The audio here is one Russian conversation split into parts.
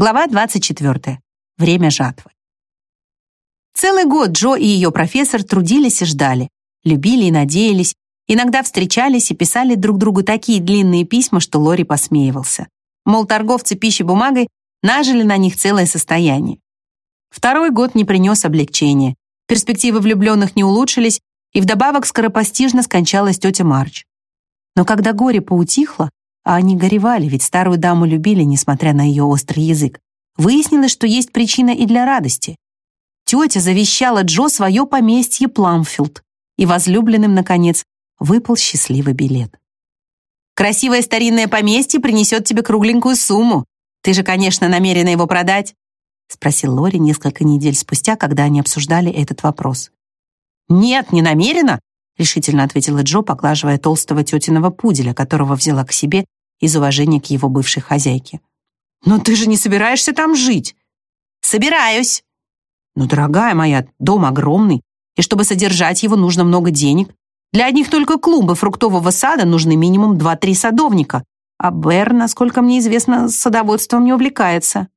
Глава 24. Время жатвы. Целый год Джо и ее профессор трудились и ждали, любили и надеялись, иногда встречались и писали друг другу такие длинные письма, что Лори посмеивался. Мол, торговцы пищей бумагой нажили на них целое состояние. Второй год не принес облегчения. Перспективы влюбленных не улучшились, и вдобавок скоропостижно скончалась тетя Марч. Но когда горе поутихло, а они горевали, ведь старую даму любили, несмотря на ее острый язык, выяснилось, что есть причина и для радости. Тетя завещала Джо свое поместье Пламфилд, и возлюбленным, наконец, выпал счастливый билет. «Красивое старинное поместье принесет тебе кругленькую сумму. Ты же, конечно, намерена его продать?» — спросил Лори несколько недель спустя, когда они обсуждали этот вопрос. «Нет, не намерена», — решительно ответила Джо, поглаживая толстого тетиного пуделя, которого взяла к себе из уважения к его бывшей хозяйке. «Но ты же не собираешься там жить?» «Собираюсь». «Ну, дорогая моя, дом огромный, и чтобы содержать его, нужно много денег. Для одних только клумбы фруктового сада нужны минимум два-три садовника, а Бер, насколько мне известно, садоводством не увлекается».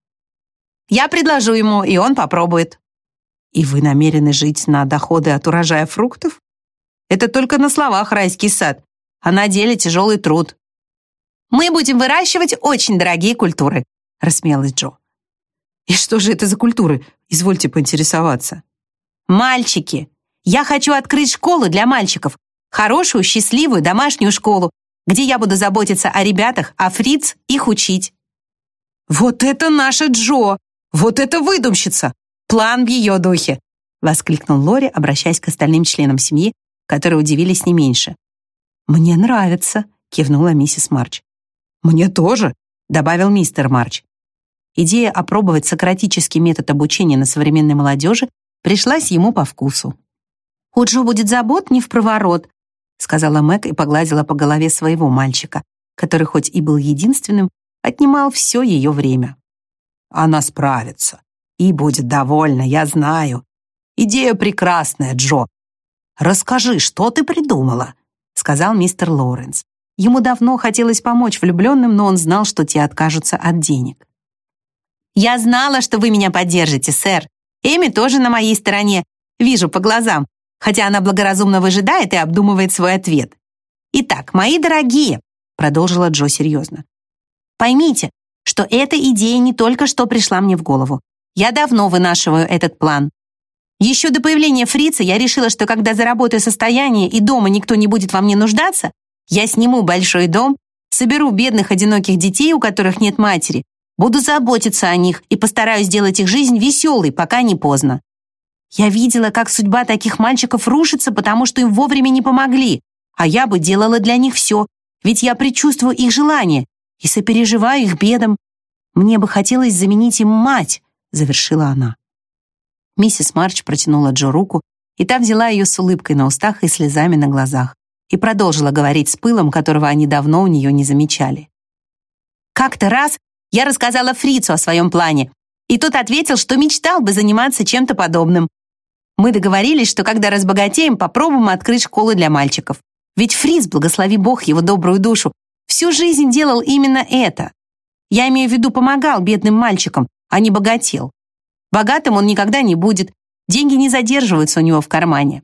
«Я предложу ему, и он попробует». «И вы намерены жить на доходы от урожая фруктов?» «Это только на словах райский сад, а на деле тяжелый труд. Мы будем выращивать очень дорогие культуры», — рассмеялась Джо. «И что же это за культуры? Извольте поинтересоваться». «Мальчики. Я хочу открыть школу для мальчиков. Хорошую, счастливую домашнюю школу, где я буду заботиться о ребятах, а Фриц их учить». «Вот это наша Джо! Вот это выдумщица! План в ее духе!» — воскликнул Лори, обращаясь к остальным членам семьи, которые удивились не меньше. «Мне нравится», — кивнула миссис Марч. «Мне тоже», — добавил мистер Марч. Идея опробовать сократический метод обучения на современной молодежи пришлась ему по вкусу. «У Джо будет забот не в проворот», — сказала Мэг и погладила по голове своего мальчика, который хоть и был единственным, отнимал все ее время. «Она справится и будет довольна, я знаю. Идея прекрасная, Джо. Расскажи, что ты придумала?» — сказал мистер Лоуренс. Ему давно хотелось помочь влюбленным, но он знал, что те откажутся от денег. «Я знала, что вы меня поддержите, сэр. Эми тоже на моей стороне. Вижу по глазам, хотя она благоразумно выжидает и обдумывает свой ответ. Итак, мои дорогие», — продолжила Джо серьезно, «поймите, что эта идея не только что пришла мне в голову. Я давно вынашиваю этот план. Еще до появления фрица я решила, что когда заработаю состояние и дома никто не будет во мне нуждаться, я сниму большой дом, соберу бедных одиноких детей, у которых нет матери, буду заботиться о них и постараюсь сделать их жизнь веселой, пока не поздно. Я видела, как судьба таких мальчиков рушится, потому что им вовремя не помогли, а я бы делала для них все, ведь я предчувствую их желания и сопереживаю их бедам. Мне бы хотелось заменить им мать, завершила она. Миссис Марч протянула Джо руку, и та взяла ее с улыбкой на устах и слезами на глазах и продолжила говорить с пылом, которого они давно у нее не замечали. «Как-то раз я рассказала Фрицу о своем плане, и тот ответил, что мечтал бы заниматься чем-то подобным. Мы договорились, что когда разбогатеем, попробуем открыть школу для мальчиков. Ведь Фриц, благослови Бог его добрую душу, всю жизнь делал именно это. Я имею в виду, помогал бедным мальчикам, а не богател. Богатым он никогда не будет, деньги не задерживаются у него в кармане.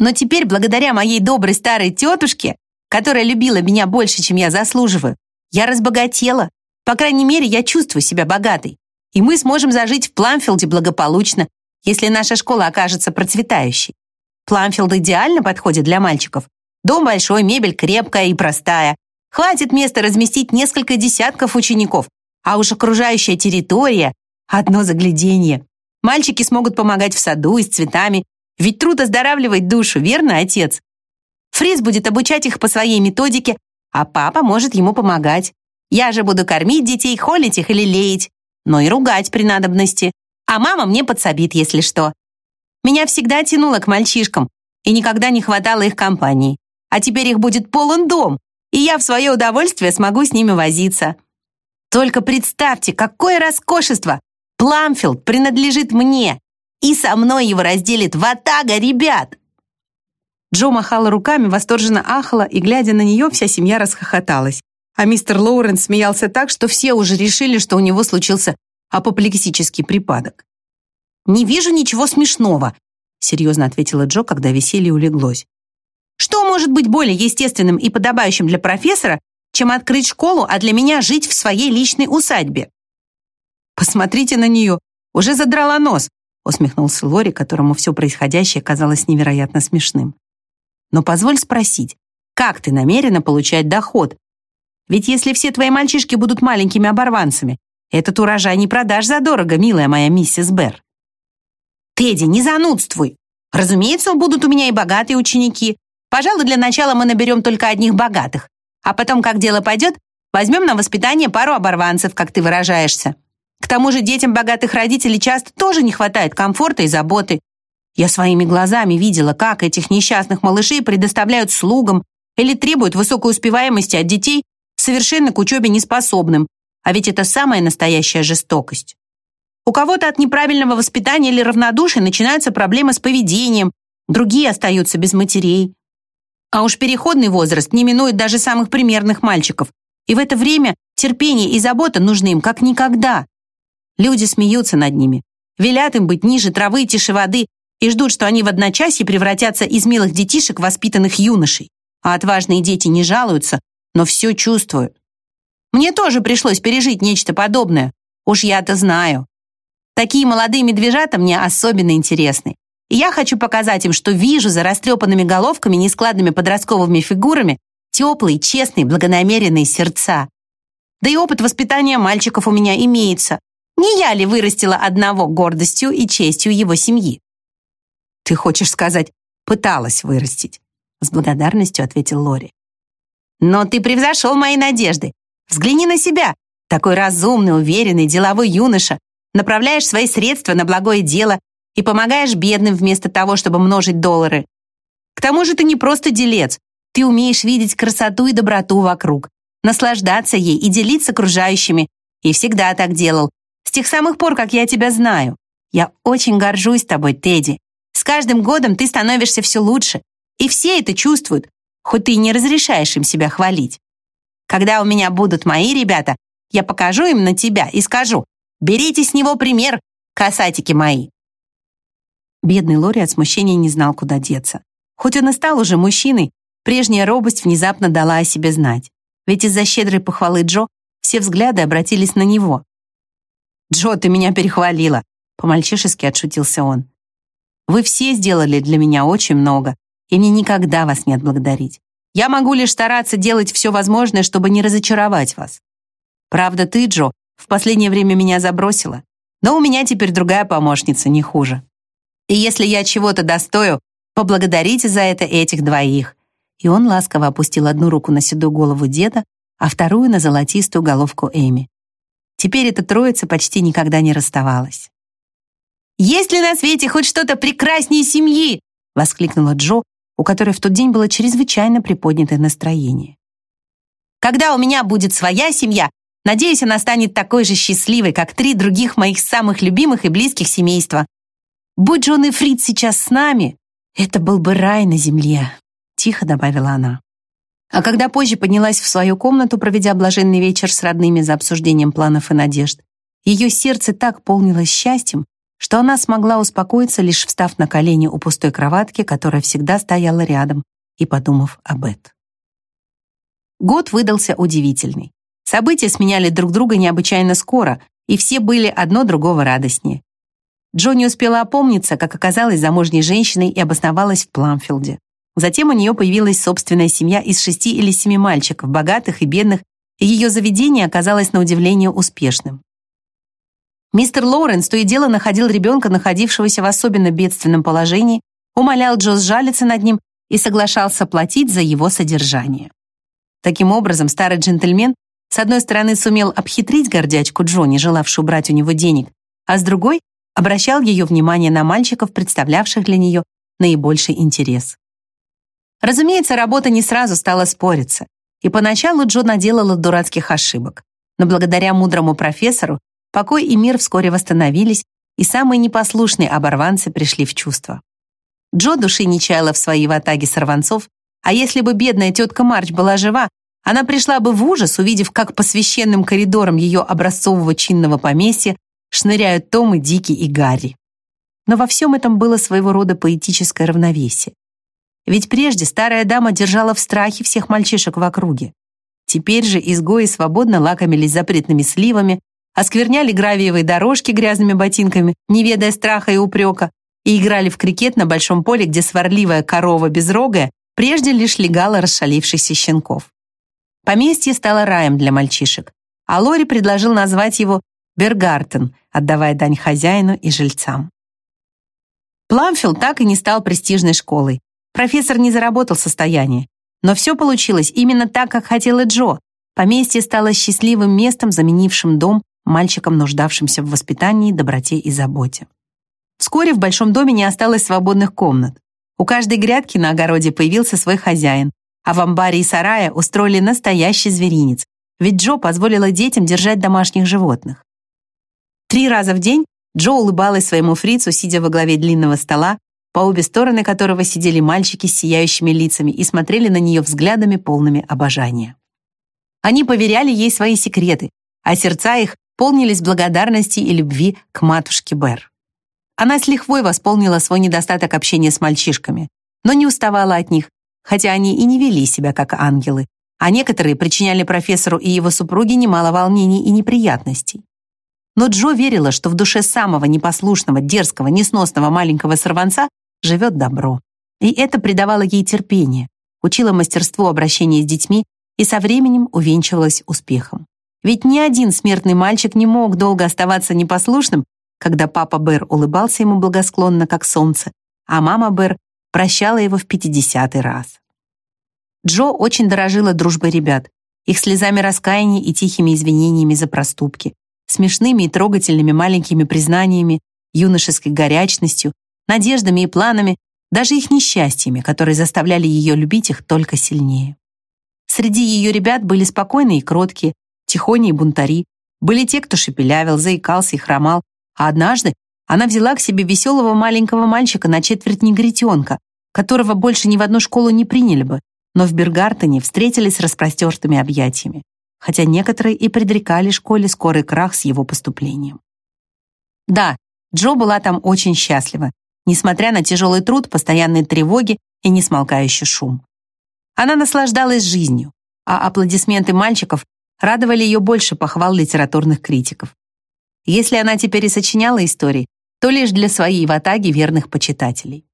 Но теперь, благодаря моей доброй старой тетушке, которая любила меня больше, чем я заслуживаю, я разбогатела. По крайней мере, я чувствую себя богатой. И мы сможем зажить в Пламфилде благополучно, если наша школа окажется процветающей. Пламфилд идеально подходит для мальчиков. Дом большой, мебель крепкая и простая. Хватит места разместить несколько десятков учеников, а уж окружающая территория – одно загляденье. Мальчики смогут помогать в саду и с цветами, ведь труд оздоравливает душу, верно, отец? Фриз будет обучать их по своей методике, а папа может ему помогать. Я же буду кормить детей, холить их или леять, но и ругать при надобности. А мама мне подсобит, если что. Меня всегда тянуло к мальчишкам, и никогда не хватало их компании. А теперь их будет полон дом, и я в свое удовольствие смогу с ними возиться. Только представьте, какое роскошество! Пламфилд принадлежит мне, и со мной его разделит ватага ребят!» Джо махала руками, восторженно ахала, и, глядя на нее, вся семья расхохоталась. а мистер Лоуренс смеялся так, что все уже решили, что у него случился апоплексический припадок. «Не вижу ничего смешного», — серьезно ответила Джо, когда веселье улеглось. «Что может быть более естественным и подобающим для профессора, чем открыть школу, а для меня жить в своей личной усадьбе?» «Посмотрите на нее, уже задрала нос», — усмехнулся Лори, которому все происходящее казалось невероятно смешным. «Но позволь спросить, как ты намерена получать доход? Ведь если все твои мальчишки будут маленькими оборванцами, этот урожай не продашь задорого, милая моя миссис Берр. Тедди, не занудствуй. Разумеется, будут у меня и богатые ученики. Пожалуй, для начала мы наберем только одних богатых. А потом, как дело пойдет, возьмем на воспитание пару оборванцев, как ты выражаешься. Тому же детям богатых родителей часто тоже не хватает комфорта и заботы. Я своими глазами видела, как этих несчастных малышей предоставляют слугам или требуют высокой успеваемости от детей, совершенно к учебе неспособным. А ведь это самая настоящая жестокость. У кого-то от неправильного воспитания или равнодушия начинаются проблемы с поведением, другие остаются без матерей. А уж переходный возраст не минует даже самых примерных мальчиков. И в это время терпение и забота нужны им как никогда. Люди смеются над ними, велят им быть ниже травы и тише воды и ждут, что они в одночасье превратятся из милых детишек в воспитанных юношей. А отважные дети не жалуются, но все чувствуют. Мне тоже пришлось пережить нечто подобное. Уж я-то знаю. Такие молодые медвежата мне особенно интересны. И я хочу показать им, что вижу за растрепанными головками, нескладными подростковыми фигурами теплые, честные, благонамеренные сердца. Да и опыт воспитания мальчиков у меня имеется. Не я ли вырастила одного гордостью и честью его семьи? Ты хочешь сказать, пыталась вырастить? С благодарностью ответил Лори. Но ты превзошел мои надежды. Взгляни на себя. Такой разумный, уверенный, деловой юноша, направляешь свои средства на благое дело и помогаешь бедным вместо того, чтобы множить доллары. К тому же ты не просто делец, ты умеешь видеть красоту и доброту вокруг, наслаждаться ей и делиться окружающими, и всегда так делал, с тех самых пор, как я тебя знаю. Я очень горжусь тобой, Тедди. С каждым годом ты становишься все лучше, и все это чувствуют, хоть ты и не разрешаешь им себя хвалить. Когда у меня будут мои ребята, я покажу им на тебя и скажу, Берите с него пример, касатики мои!» Бедный Лори от смущения не знал, куда деться. Хоть он и стал уже мужчиной, прежняя робость внезапно дала о себе знать. Ведь из-за щедрой похвалы Джо все взгляды обратились на него. «Джо, ты меня перехвалила!» По-мальчишески отшутился он. «Вы все сделали для меня очень много, и мне никогда вас не отблагодарить. Я могу лишь стараться делать все возможное, чтобы не разочаровать вас. Правда, ты, Джо, в последнее время меня забросила, но у меня теперь другая помощница, не хуже. И если я чего-то достою, поблагодарите за это этих двоих». И он ласково опустил одну руку на седую голову деда, а вторую на золотистую головку Эми. Теперь эта троица почти никогда не расставалась. «Есть ли на свете хоть что-то прекраснее семьи?» — воскликнула Джо, у которой в тот день было чрезвычайно приподнятое настроение. «Когда у меня будет своя семья, Надеюсь, она станет такой же счастливой, как три других моих самых любимых и близких семейства. Будь Джон и Фрид сейчас с нами, это был бы рай на земле», — тихо добавила она. А когда позже поднялась в свою комнату, проведя блаженный вечер с родными за обсуждением планов и надежд, ее сердце так полнилось счастьем, что она смогла успокоиться, лишь встав на колени у пустой кроватки, которая всегда стояла рядом, и подумав об Эд. Год выдался удивительный. События сменяли друг друга необычайно скоро, и все были одно другого радостнее. Джонни успела опомниться, как оказалась замужней женщиной и обосновалась в Пламфилде. Затем у нее появилась собственная семья из шести или семи мальчиков, богатых и бедных, и ее заведение оказалось на удивление успешным. Мистер Лоуренс то и дело находил ребенка, находившегося в особенно бедственном положении, умолял Джо сжалиться над ним и соглашался платить за его содержание. Таким образом, старый джентльмен с одной стороны, сумел обхитрить гордячку Джонни, желавшую брать у него денег, а с другой обращал ее внимание на мальчиков, представлявших для нее наибольший интерес. Разумеется, работа не сразу стала спориться, и поначалу Джо наделала дурацких ошибок. Но благодаря мудрому профессору покой и мир вскоре восстановились, и самые непослушные оборванцы пришли в чувство. Джо души не чаяла в своей ватаге сорванцов, а если бы бедная тетка Марч была жива, Она пришла бы в ужас, увидев, как по священным коридорам ее образцового чинного поместья шныряют Том и Дики и Гарри. Но во всем этом было своего рода поэтическое равновесие. Ведь прежде старая дама держала в страхе всех мальчишек в округе. Теперь же изгои свободно лакомились запретными сливами, оскверняли гравиевые дорожки грязными ботинками, не ведая страха и упрека, и играли в крикет на большом поле, где сварливая корова безрогая прежде лишь легала расшалившихся щенков. Поместье стало раем для мальчишек, а Лори предложил назвать его Бергартен, отдавая дань хозяину и жильцам. Пламфилд так и не стал престижной школой. Профессор не заработал состояние. Но все получилось именно так, как хотела Джо. Поместье стало счастливым местом, заменившим дом мальчикам, нуждавшимся в воспитании, доброте и заботе. Вскоре в большом доме не осталось свободных комнат. У каждой грядки на огороде появился свой хозяин, а в амбаре и сарае устроили настоящий зверинец, ведь Джо позволила детям держать домашних животных. Три раза в день Джо улыбалась своему фрицу, сидя во главе длинного стола, по обе стороны которого сидели мальчики с сияющими лицами и смотрели на нее взглядами полными обожания. Они поверяли ей свои секреты, а сердца их полнились благодарности и любви к матушке Бер. Она с лихвой восполнила свой недостаток общения с мальчишками, но не уставала от них, хотя они и не вели себя как ангелы, а некоторые причиняли профессору и его супруге немало волнений и неприятностей. Но Джо верила, что в душе самого непослушного, дерзкого, несносного маленького сорванца живет добро. И это придавало ей терпение, учило мастерству обращения с детьми и со временем увенчивалось успехом. Ведь ни один смертный мальчик не мог долго оставаться непослушным, когда папа Бэр улыбался ему благосклонно, как солнце, а мама Бэр прощала его в пятидесятый раз. Джо очень дорожила дружбой ребят, их слезами раскаяния и тихими извинениями за проступки, смешными и трогательными маленькими признаниями, юношеской горячностью, надеждами и планами, даже их несчастьями, которые заставляли ее любить их только сильнее. Среди ее ребят были спокойные и кроткие, тихони и бунтари, были те, кто шепелявил, заикался и хромал, а однажды она взяла к себе веселого маленького мальчика на четверть негритенка, которого больше ни в одну школу не приняли бы, но в Бергартене встретились с распростертыми объятиями, хотя некоторые и предрекали школе скорый крах с его поступлением. Да, Джо была там очень счастлива, несмотря на тяжелый труд, постоянные тревоги и несмолкающий шум. Она наслаждалась жизнью, а аплодисменты мальчиков радовали ее больше похвал литературных критиков. Если она теперь и сочиняла истории, то лишь для своей ватаги верных почитателей.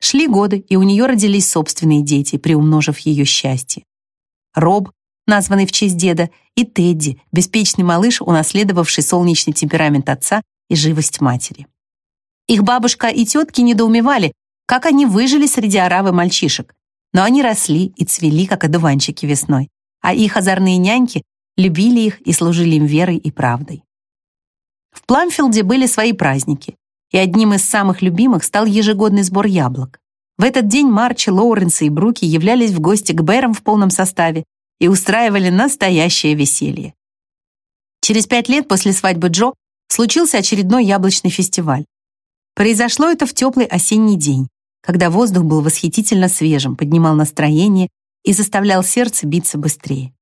Шли годы, и у нее родились собственные дети, приумножив ее счастье. Роб, названный в честь деда, и Тедди, беспечный малыш, унаследовавший солнечный темперамент отца и живость матери. Их бабушка и тетки недоумевали, как они выжили среди оравы мальчишек, но они росли и цвели, как одуванчики весной, а их озорные няньки любили их и служили им верой и правдой. В Пламфилде были свои праздники, и одним из самых любимых стал ежегодный сбор яблок. В этот день Марчи, Лоуренс и Бруки являлись в гости к Бэрам в полном составе и устраивали настоящее веселье. Через пять лет после свадьбы Джо случился очередной яблочный фестиваль. Произошло это в теплый осенний день, когда воздух был восхитительно свежим, поднимал настроение и заставлял сердце биться быстрее.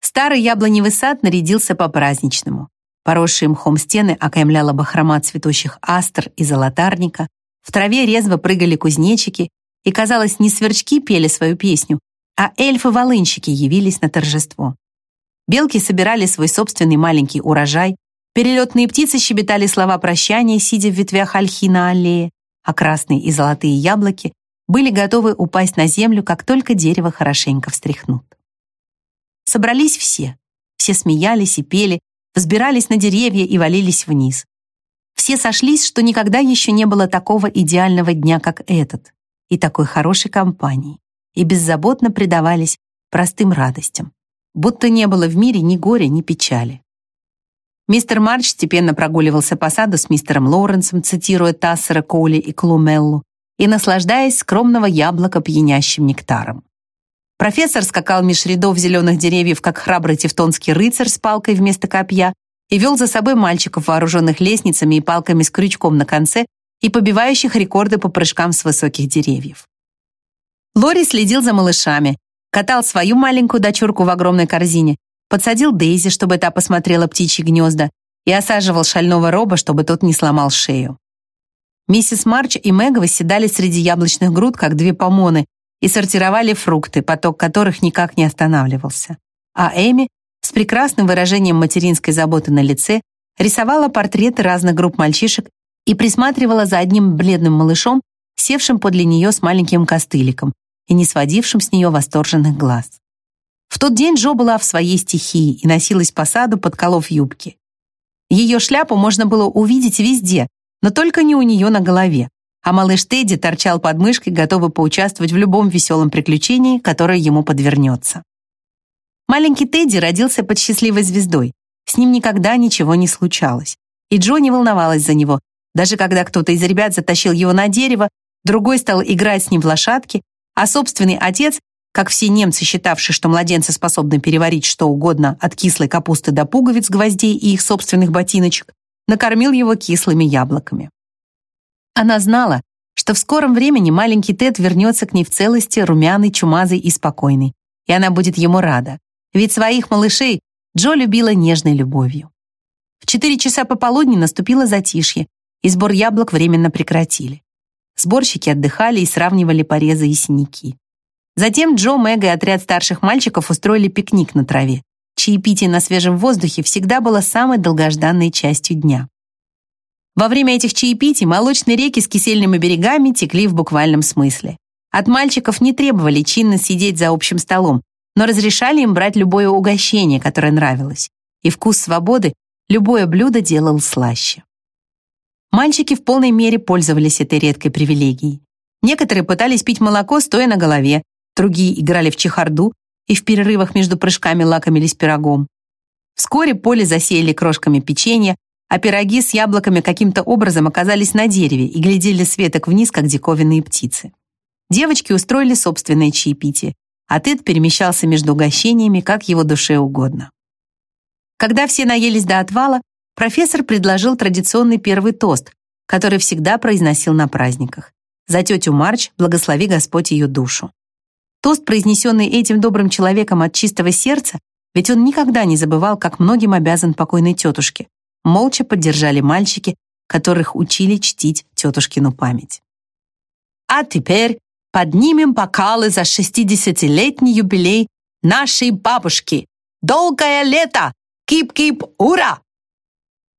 Старый яблоневый сад нарядился по-праздничному. Поросшие мхом стены окаймляла бахрома цветущих астр и золотарника, в траве резво прыгали кузнечики, и, казалось, не сверчки пели свою песню, а эльфы-волынщики явились на торжество. Белки собирали свой собственный маленький урожай, Перелетные птицы щебетали слова прощания, сидя в ветвях ольхи на аллее, а красные и золотые яблоки были готовы упасть на землю, как только дерево хорошенько встряхнут. Собрались все. Все смеялись и пели, взбирались на деревья и валились вниз. Все сошлись, что никогда еще не было такого идеального дня, как этот, и такой хорошей компании, и беззаботно предавались простым радостям, будто не было в мире ни горя, ни печали. Мистер Марч степенно прогуливался по саду с мистером Лоуренсом, цитируя Тассера, Коули и Клумеллу, и наслаждаясь скромного яблока пьянящим нектаром. Профессор скакал меж рядов зеленых деревьев, как храбрый тевтонский рыцарь с палкой вместо копья, и вел за собой мальчиков, вооруженных лестницами и палками с крючком на конце и побивающих рекорды по прыжкам с высоких деревьев. Лори следил за малышами, катал свою маленькую дочурку в огромной корзине, подсадил Дейзи, чтобы та посмотрела птичьи гнезда, и осаживал шального роба, чтобы тот не сломал шею. Миссис Марч и Мэг восседали среди яблочных груд, как две помоны, и сортировали фрукты, поток которых никак не останавливался. А Эми с прекрасным выражением материнской заботы на лице рисовала портреты разных групп мальчишек и присматривала за одним бледным малышом, севшим подле нее с маленьким костыликом и не сводившим с нее восторженных глаз. В тот день Джо была в своей стихии и носилась по саду, подколов юбки. Ее шляпу можно было увидеть везде, но только не у нее на голове, а малыш Тедди торчал под мышкой, готовый поучаствовать в любом веселом приключении, которое ему подвернется. Маленький Тедди родился под счастливой звездой. С ним никогда ничего не случалось. И Джо не волновалась за него. Даже когда кто-то из ребят затащил его на дерево, другой стал играть с ним в лошадки, а собственный отец, как все немцы, считавшие, что младенцы способны переварить что угодно от кислой капусты до пуговиц, гвоздей и их собственных ботиночек, накормил его кислыми яблоками. Она знала, что в скором времени маленький Тед вернется к ней в целости, румяный, чумазый и спокойный, и она будет ему рада, ведь своих малышей Джо любила нежной любовью. В четыре часа пополудни наступило затишье, и сбор яблок временно прекратили. Сборщики отдыхали и сравнивали порезы и синяки. Затем Джо, Мэг и отряд старших мальчиков устроили пикник на траве. Чаепитие на свежем воздухе всегда было самой долгожданной частью дня. Во время этих чаепитий молочные реки с кисельными берегами текли в буквальном смысле. От мальчиков не требовали чинно сидеть за общим столом, но разрешали им брать любое угощение, которое нравилось. И вкус свободы любое блюдо делал слаще. Мальчики в полной мере пользовались этой редкой привилегией. Некоторые пытались пить молоко, стоя на голове, другие играли в чехарду и в перерывах между прыжками лакомились пирогом. Вскоре поле засеяли крошками печенья, а пироги с яблоками каким-то образом оказались на дереве и глядели с веток вниз, как диковинные птицы. Девочки устроили собственное чаепитие, а Тед перемещался между угощениями, как его душе угодно. Когда все наелись до отвала, профессор предложил традиционный первый тост, который всегда произносил на праздниках. «За тетю Марч, благослови Господь ее душу». Тост, произнесенный этим добрым человеком от чистого сердца, ведь он никогда не забывал, как многим обязан покойной тетушке, молча поддержали мальчики, которых учили чтить тетушкину память. А теперь поднимем бокалы за 60-летний юбилей нашей бабушки. Долгое лето! Кип-кип, ура!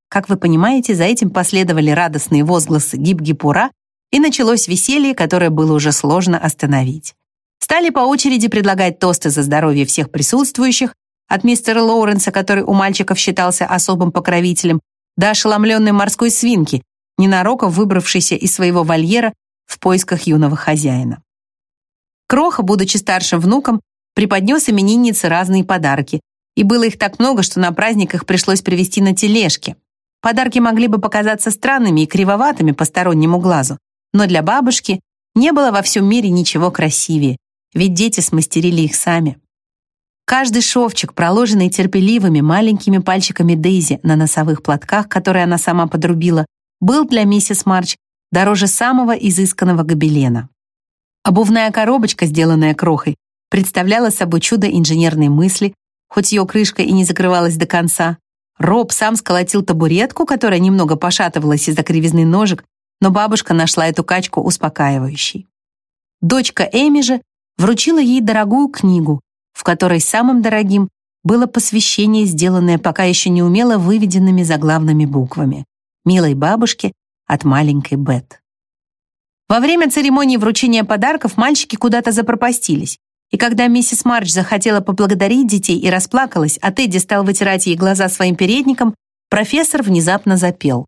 Как вы понимаете, за этим последовали радостные возгласы «гип-гип, ура!» и началось веселье, которое было уже сложно остановить. Стали по очереди предлагать тосты за здоровье всех присутствующих, от мистера Лоуренса, который у мальчиков считался особым покровителем, до ошеломленной морской свинки, ненароком выбравшейся из своего вольера в поисках юного хозяина. Кроха, будучи старшим внуком, преподнес имениннице разные подарки, и было их так много, что на праздник их пришлось привезти на тележке. Подарки могли бы показаться странными и кривоватыми постороннему глазу, но для бабушки не было во всем мире ничего красивее, ведь дети смастерили их сами. Каждый шовчик, проложенный терпеливыми маленькими пальчиками Дейзи на носовых платках, которые она сама подрубила, был для миссис Марч дороже самого изысканного гобелена. Обувная коробочка, сделанная крохой, представляла собой чудо инженерной мысли, хоть ее крышка и не закрывалась до конца. Роб сам сколотил табуретку, которая немного пошатывалась из-за кривизны ножек, но бабушка нашла эту качку успокаивающей. Дочка Эми же вручила ей дорогую книгу, в которой самым дорогим было посвящение, сделанное пока еще не умело выведенными заглавными буквами «Милой бабушке от маленькой Бет». Во время церемонии вручения подарков мальчики куда-то запропастились, и когда миссис Марч захотела поблагодарить детей и расплакалась, а Тедди стал вытирать ей глаза своим передником, профессор внезапно запел.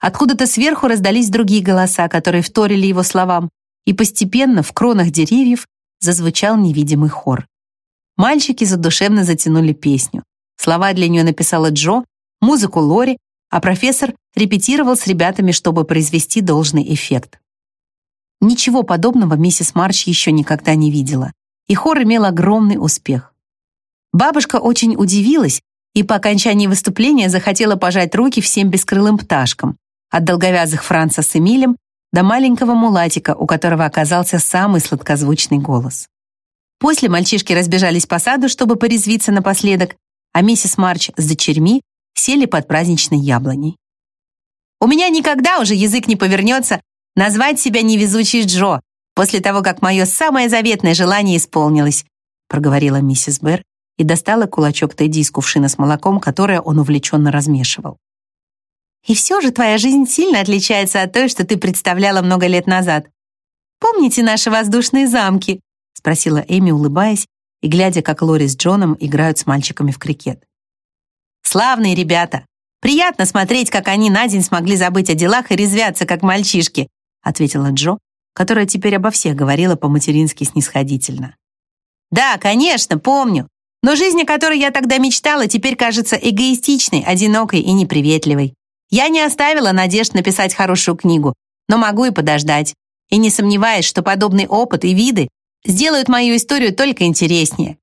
Откуда-то сверху раздались другие голоса, которые вторили его словам, и постепенно в кронах деревьев зазвучал невидимый хор. Мальчики задушевно затянули песню. Слова для нее написала Джо, музыку Лори, а профессор репетировал с ребятами, чтобы произвести должный эффект. Ничего подобного миссис Марч еще никогда не видела, и хор имел огромный успех. Бабушка очень удивилась и по окончании выступления захотела пожать руки всем бескрылым пташкам, от долговязых Франца с Эмилем до маленького мулатика, у которого оказался самый сладкозвучный голос. После мальчишки разбежались по саду, чтобы порезвиться напоследок, а миссис Марч с дочерьми сели под праздничной яблоней. «У меня никогда уже язык не повернется назвать себя невезучей Джо после того, как мое самое заветное желание исполнилось», проговорила миссис Берр и достала кулачок Тедди из кувшина с молоком, которое он увлеченно размешивал. «И все же твоя жизнь сильно отличается от той, что ты представляла много лет назад. Помните наши воздушные замки?» спросила Эми, улыбаясь и глядя, как Лори с Джоном играют с мальчиками в крикет. «Славные ребята! Приятно смотреть, как они на день смогли забыть о делах и резвятся, как мальчишки», ответила Джо, которая теперь обо всех говорила по-матерински снисходительно. «Да, конечно, помню. Но жизнь, о которой я тогда мечтала, теперь кажется эгоистичной, одинокой и неприветливой. Я не оставила надежд написать хорошую книгу, но могу и подождать. И не сомневаюсь, что подобный опыт и виды сделают мою историю только интереснее.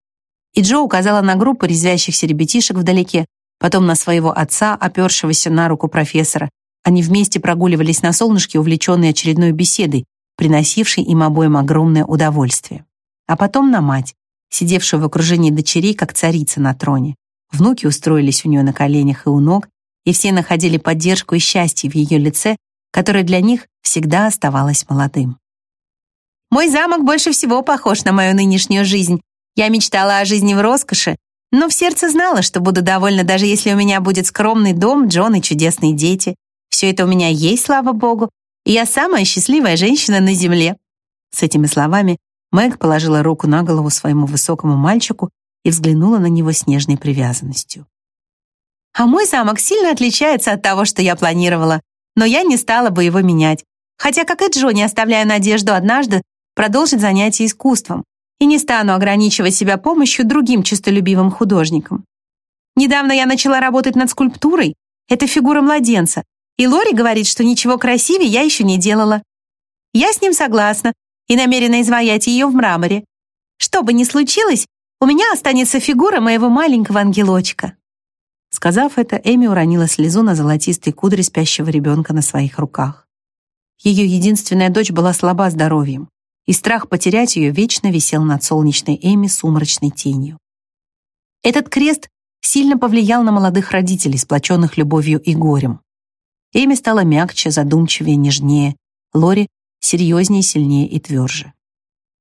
И Джо указала на группу резвящихся ребятишек вдалеке, потом на своего отца, опершегося на руку профессора. Они вместе прогуливались на солнышке, увлеченные очередной беседой, приносившей им обоим огромное удовольствие. А потом на мать, сидевшую в окружении дочерей, как царица на троне. Внуки устроились у нее на коленях и у ног, и все находили поддержку и счастье в ее лице, которое для них всегда оставалось молодым. Мой замок больше всего похож на мою нынешнюю жизнь. Я мечтала о жизни в роскоши, но в сердце знала, что буду довольна, даже если у меня будет скромный дом, Джон и чудесные дети. Все это у меня есть, слава богу, и я самая счастливая женщина на земле». С этими словами Мэг положила руку на голову своему высокому мальчику и взглянула на него с нежной привязанностью. «А мой замок сильно отличается от того, что я планировала, но я не стала бы его менять. Хотя, как и Джо, не оставляю надежду однажды продолжить занятия искусством и не стану ограничивать себя помощью другим честолюбивым художникам. Недавно я начала работать над скульптурой. Это фигура младенца. И Лори говорит, что ничего красивее я еще не делала. Я с ним согласна и намерена изваять ее в мраморе. Что бы ни случилось, у меня останется фигура моего маленького ангелочка. Сказав это, Эми уронила слезу на золотистые кудри спящего ребенка на своих руках. Ее единственная дочь была слаба здоровьем и страх потерять ее вечно висел над солнечной Эми сумрачной тенью. Этот крест сильно повлиял на молодых родителей, сплоченных любовью и горем. Эми стала мягче, задумчивее, нежнее, Лори — серьезнее, сильнее и тверже.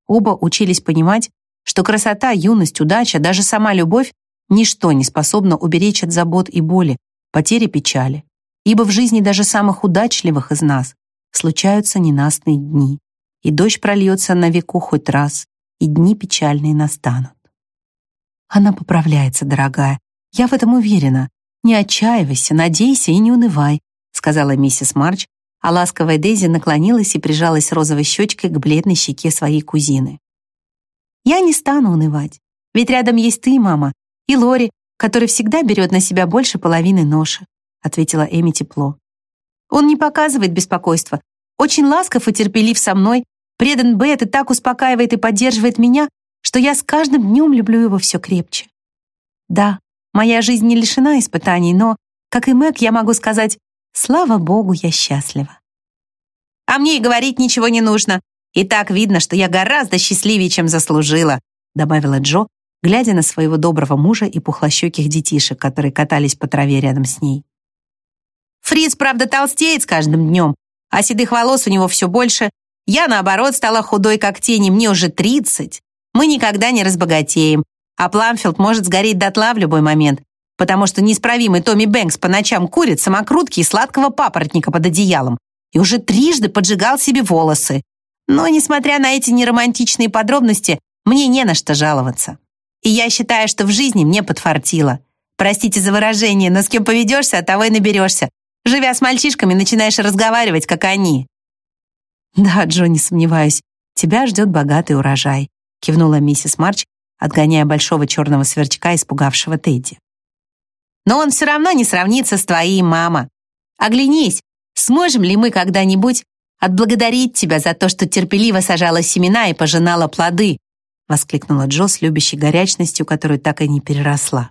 Оба учились понимать, что красота, юность, удача, даже сама любовь — ничто не способно уберечь от забот и боли, потери печали, ибо в жизни даже самых удачливых из нас случаются ненастные дни, и дождь прольется на веку хоть раз, и дни печальные настанут. Она поправляется, дорогая. Я в этом уверена. Не отчаивайся, надейся и не унывай, сказала миссис Марч, а ласковая Дейзи наклонилась и прижалась розовой щечкой к бледной щеке своей кузины. Я не стану унывать, ведь рядом есть ты, мама, и Лори, который всегда берет на себя больше половины ноши, ответила Эми тепло. Он не показывает беспокойства, очень ласков и терпелив со мной, Предан Бет и так успокаивает и поддерживает меня, что я с каждым днем люблю его все крепче. Да, моя жизнь не лишена испытаний, но, как и Мэг, я могу сказать, слава богу, я счастлива. А мне и говорить ничего не нужно. И так видно, что я гораздо счастливее, чем заслужила, добавила Джо, глядя на своего доброго мужа и пухлощеких детишек, которые катались по траве рядом с ней. Фриц, правда, толстеет с каждым днем, а седых волос у него все больше, я, наоборот, стала худой, как тени, мне уже 30. Мы никогда не разбогатеем, а Пламфилд может сгореть дотла в любой момент, потому что неисправимый Томми Бэнкс по ночам курит самокрутки и сладкого папоротника под одеялом и уже трижды поджигал себе волосы. Но, несмотря на эти неромантичные подробности, мне не на что жаловаться. И я считаю, что в жизни мне подфартило. Простите за выражение, но с кем поведешься, от того и наберешься. Живя с мальчишками, начинаешь разговаривать, как они. «Да, Джо, не сомневаюсь, тебя ждет богатый урожай», кивнула миссис Марч, отгоняя большого черного сверчка, испугавшего Тедди. «Но он все равно не сравнится с твоей, мама. Оглянись, сможем ли мы когда-нибудь отблагодарить тебя за то, что терпеливо сажала семена и пожинала плоды?» Воскликнула Джо с любящей горячностью, которую так и не переросла.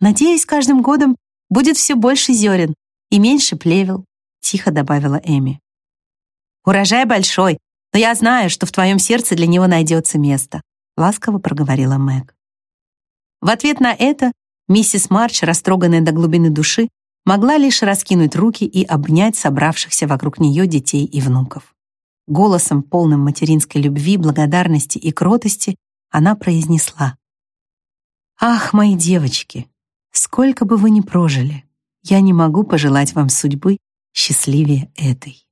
«Надеюсь, каждым годом будет все больше зерен и меньше плевел», тихо добавила Эми. Урожай большой, но я знаю, что в твоем сердце для него найдется место. ласково проговорила Мэг. В ответ на это миссис Марч, растроганная до глубины души, могла лишь раскинуть руки и обнять собравшихся вокруг нее детей и внуков. Голосом, полным материнской любви, благодарности и кротости, она произнесла. «Ах, мои девочки, сколько бы вы ни прожили, я не могу пожелать вам судьбы счастливее этой».